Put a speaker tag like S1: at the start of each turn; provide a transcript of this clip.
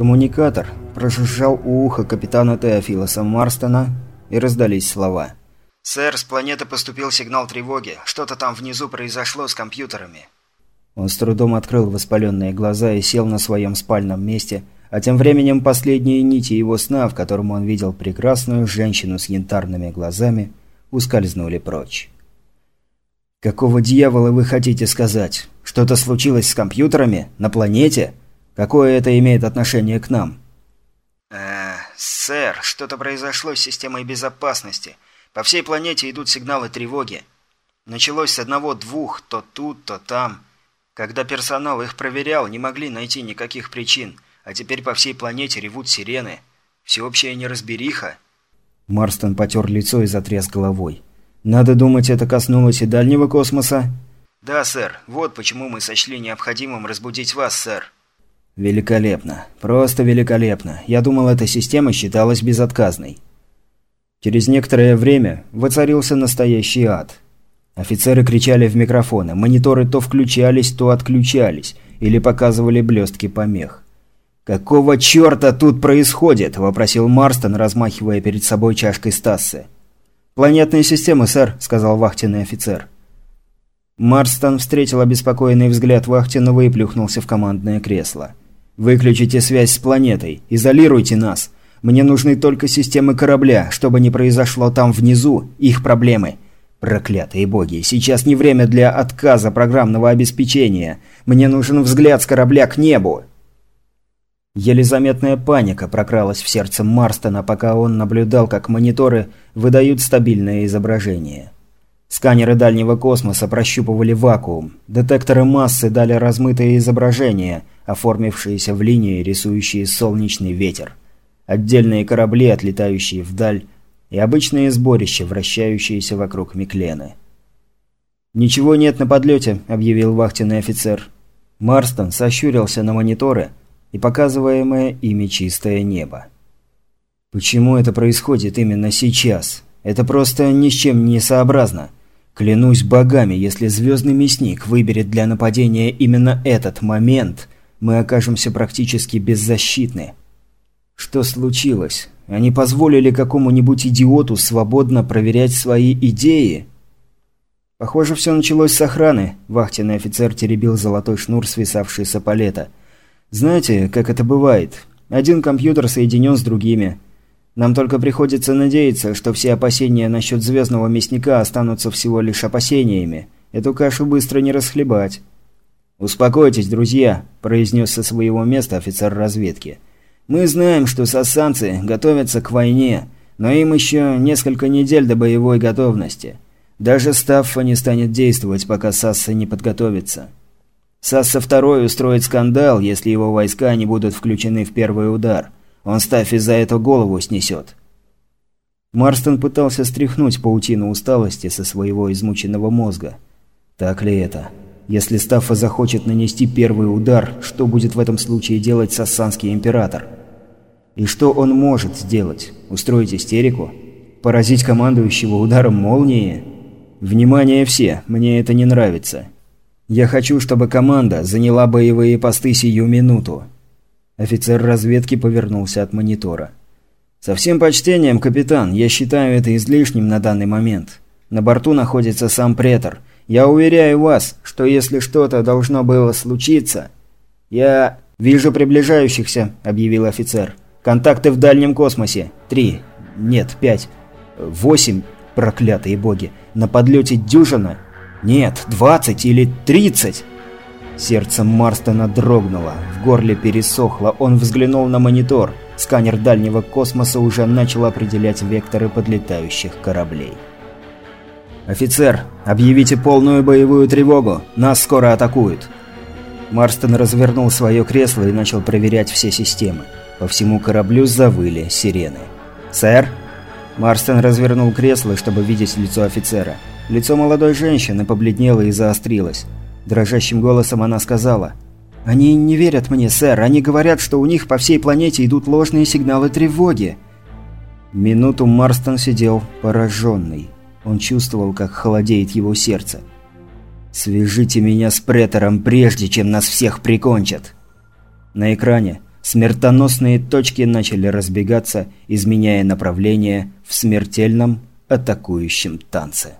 S1: Коммуникатор прожужжал у уха капитана Теофилоса Марстона, и раздались слова.
S2: «Сэр, с планеты поступил сигнал тревоги. Что-то там внизу произошло с компьютерами».
S1: Он с трудом открыл воспаленные глаза и сел на своем спальном месте, а тем временем последние нити его сна, в котором он видел прекрасную женщину с янтарными глазами, ускользнули прочь. «Какого дьявола вы хотите сказать? Что-то случилось с компьютерами? На планете? Какое это имеет отношение к нам?»
S2: «Э, сэр, что-то произошло с системой безопасности. По всей планете идут сигналы тревоги. Началось с одного-двух, то тут, то там. Когда персонал их проверял, не могли найти никаких причин, а теперь по всей планете ревут сирены. Всеобщая неразбериха».
S1: Марстон потер лицо и затряс головой. «Надо думать, это коснулось и дальнего космоса?»
S2: «Да, сэр. Вот почему мы сочли необходимым разбудить вас, сэр».
S1: Великолепно. Просто великолепно. Я думал, эта система считалась безотказной. Через некоторое время воцарился настоящий ад. Офицеры кричали в микрофоны, мониторы то включались, то отключались, или показывали блестки помех. «Какого черта тут происходит?» – вопросил Марстон, размахивая перед собой чашкой Стассы. «Планетные системы, сэр», – сказал вахтенный офицер. Марстон встретил обеспокоенный взгляд Вахтенного и плюхнулся в командное кресло. «Выключите связь с планетой. Изолируйте нас. Мне нужны только системы корабля, чтобы не произошло там внизу их проблемы. Проклятые боги, сейчас не время для отказа программного обеспечения. Мне нужен взгляд с корабля к небу». Еле заметная паника прокралась в сердце Марстона, пока он наблюдал, как мониторы выдают стабильное изображение. Сканеры дальнего космоса прощупывали вакуум. Детекторы массы дали размытые изображения, оформившиеся в линии, рисующие солнечный ветер. Отдельные корабли, отлетающие вдаль, и обычные сборища, вращающиеся вокруг Миклены. «Ничего нет на подлете», – объявил вахтенный офицер. Марстон сощурился на мониторы и показываемое ими чистое небо. «Почему это происходит именно сейчас? Это просто ни с чем не сообразно. Клянусь богами, если Звездный Мясник выберет для нападения именно этот момент, мы окажемся практически беззащитны. Что случилось? Они позволили какому-нибудь идиоту свободно проверять свои идеи? Похоже, все началось с охраны. Вахтенный офицер теребил золотой шнур, свисавший с эполета. Знаете, как это бывает? Один компьютер соединен с другими – нам только приходится надеяться, что все опасения насчет звездного мясника останутся всего лишь опасениями. Эту кашу быстро не расхлебать. «Успокойтесь, друзья», – произнес со своего места офицер разведки. «Мы знаем, что сассанцы готовятся к войне, но им еще несколько недель до боевой готовности. Даже Стаффа не станет действовать, пока Сасса не подготовится. Сасса второй устроит скандал, если его войска не будут включены в первый удар». Он ставь из-за этого голову снесет. Марстон пытался стряхнуть паутину усталости со своего измученного мозга. Так ли это? Если Стаффа захочет нанести первый удар, что будет в этом случае делать Сассанский Император? И что он может сделать? Устроить истерику? Поразить командующего ударом молнии? Внимание все, мне это не нравится. Я хочу, чтобы команда заняла боевые посты сию минуту. Офицер разведки повернулся от монитора. «Со всем почтением, капитан, я считаю это излишним на данный момент. На борту находится сам претор. Я уверяю вас, что если что-то должно было случиться...» «Я вижу приближающихся», — объявил офицер. «Контакты в дальнем космосе. Три. Нет, пять. Восемь. Проклятые боги. На подлете дюжина? Нет, двадцать или тридцать!» Сердце Марстона дрогнуло, в горле пересохло, он взглянул на монитор. Сканер дальнего космоса уже начал определять векторы подлетающих кораблей. «Офицер, объявите полную боевую тревогу, нас скоро атакуют!» Марстон развернул свое кресло и начал проверять все системы. По всему кораблю завыли сирены. «Сэр?» Марстон развернул кресло, чтобы видеть лицо офицера. Лицо молодой женщины побледнело и заострилось. Дрожащим голосом она сказала. «Они не верят мне, сэр. Они говорят, что у них по всей планете идут ложные сигналы тревоги». Минуту Марстон сидел пораженный. Он чувствовал, как холодеет его сердце. «Свяжите меня с претором, прежде чем нас всех прикончат!» На экране смертоносные точки начали разбегаться, изменяя направление в смертельном атакующем танце.